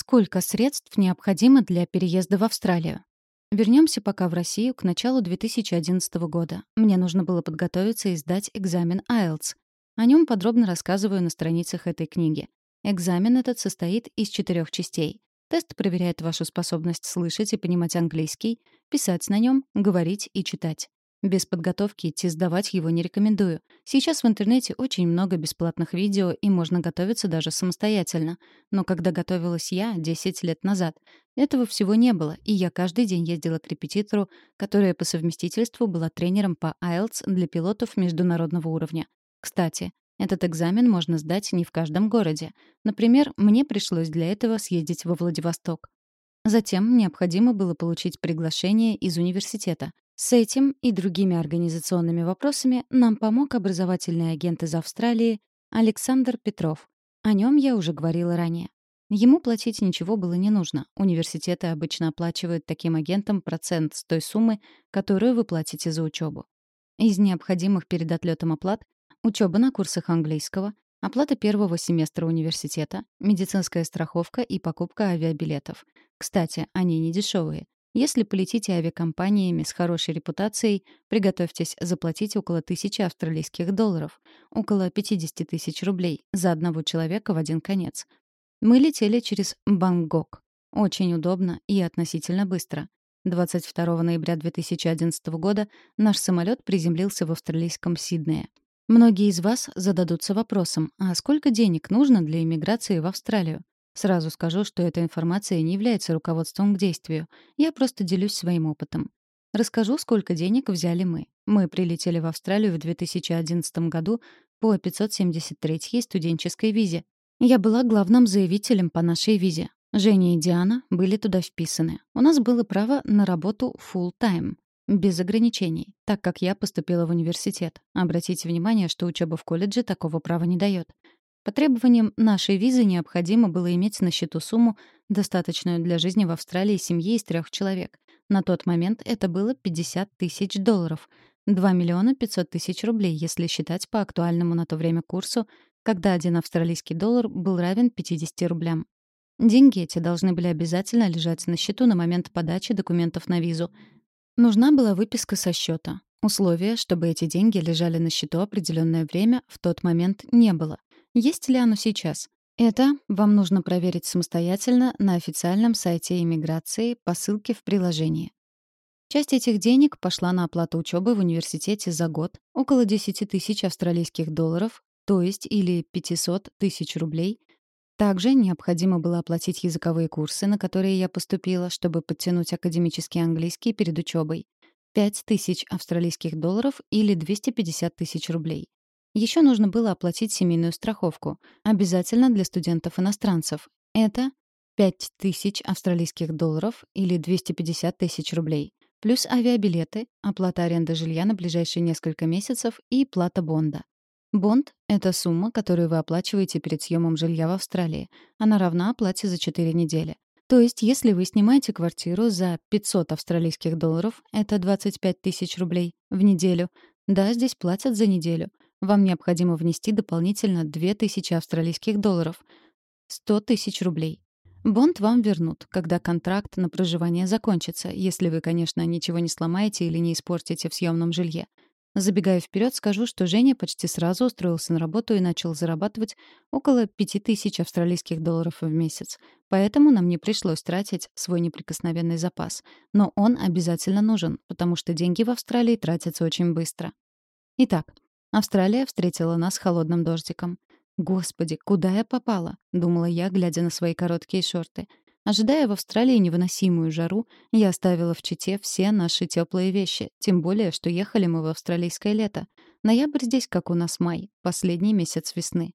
Сколько средств необходимо для переезда в Австралию? Вернемся пока в Россию к началу 2011 года. Мне нужно было подготовиться и сдать экзамен IELTS. О нем подробно рассказываю на страницах этой книги. Экзамен этот состоит из четырех частей. Тест проверяет вашу способность слышать и понимать английский, писать на нем, говорить и читать. Без подготовки идти сдавать его не рекомендую. Сейчас в интернете очень много бесплатных видео, и можно готовиться даже самостоятельно. Но когда готовилась я 10 лет назад, этого всего не было, и я каждый день ездила к репетитору, которая по совместительству была тренером по IELTS для пилотов международного уровня. Кстати, этот экзамен можно сдать не в каждом городе. Например, мне пришлось для этого съездить во Владивосток. Затем необходимо было получить приглашение из университета. С этим и другими организационными вопросами нам помог образовательный агент из Австралии Александр Петров. О нем я уже говорила ранее. Ему платить ничего было не нужно. Университеты обычно оплачивают таким агентам процент с той суммы, которую вы платите за учебу. Из необходимых перед отлетом оплат — учеба на курсах английского, оплата первого семестра университета, медицинская страховка и покупка авиабилетов. Кстати, они не дешевые. Если полетите авиакомпаниями с хорошей репутацией, приготовьтесь заплатить около тысячи австралийских долларов, около 50 тысяч рублей за одного человека в один конец. Мы летели через Бангкок. Очень удобно и относительно быстро. 22 ноября 2011 года наш самолет приземлился в австралийском Сиднее. Многие из вас зададутся вопросом, а сколько денег нужно для иммиграции в Австралию? Сразу скажу, что эта информация не является руководством к действию. Я просто делюсь своим опытом. Расскажу, сколько денег взяли мы. Мы прилетели в Австралию в 2011 году по 573-й студенческой визе. Я была главным заявителем по нашей визе. Женя и Диана были туда вписаны. У нас было право на работу full-time, без ограничений, так как я поступила в университет. Обратите внимание, что учеба в колледже такого права не дает. По требованиям нашей визы необходимо было иметь на счету сумму, достаточную для жизни в Австралии семьи из трех человек. На тот момент это было 50 тысяч долларов. 2 миллиона 500 тысяч рублей, если считать по актуальному на то время курсу, когда один австралийский доллар был равен 50 рублям. Деньги эти должны были обязательно лежать на счету на момент подачи документов на визу. Нужна была выписка со счета. Условия, чтобы эти деньги лежали на счету определенное время, в тот момент не было. Есть ли оно сейчас? Это вам нужно проверить самостоятельно на официальном сайте иммиграции по ссылке в приложении. Часть этих денег пошла на оплату учебы в университете за год, около 10 тысяч австралийских долларов, то есть или 500 тысяч рублей. Также необходимо было оплатить языковые курсы, на которые я поступила, чтобы подтянуть академический английский перед учебой. 5 тысяч австралийских долларов или 250 тысяч рублей. Еще нужно было оплатить семейную страховку, обязательно для студентов-иностранцев. Это 5 тысяч австралийских долларов или 250 тысяч рублей, плюс авиабилеты, оплата аренды жилья на ближайшие несколько месяцев и плата бонда. Бонд — это сумма, которую вы оплачиваете перед съемом жилья в Австралии. Она равна оплате за 4 недели. То есть, если вы снимаете квартиру за 500 австралийских долларов, это 25 тысяч рублей в неделю. Да, здесь платят за неделю — вам необходимо внести дополнительно 2000 австралийских долларов, 100 тысяч рублей. Бонд вам вернут, когда контракт на проживание закончится, если вы, конечно, ничего не сломаете или не испортите в съемном жилье. Забегая вперед, скажу, что Женя почти сразу устроился на работу и начал зарабатывать около 5000 австралийских долларов в месяц. Поэтому нам не пришлось тратить свой неприкосновенный запас. Но он обязательно нужен, потому что деньги в Австралии тратятся очень быстро. Итак, Австралия встретила нас холодным дождиком. «Господи, куда я попала?» — думала я, глядя на свои короткие шорты. Ожидая в Австралии невыносимую жару, я оставила в Чите все наши теплые вещи, тем более, что ехали мы в австралийское лето. Ноябрь здесь, как у нас май, последний месяц весны.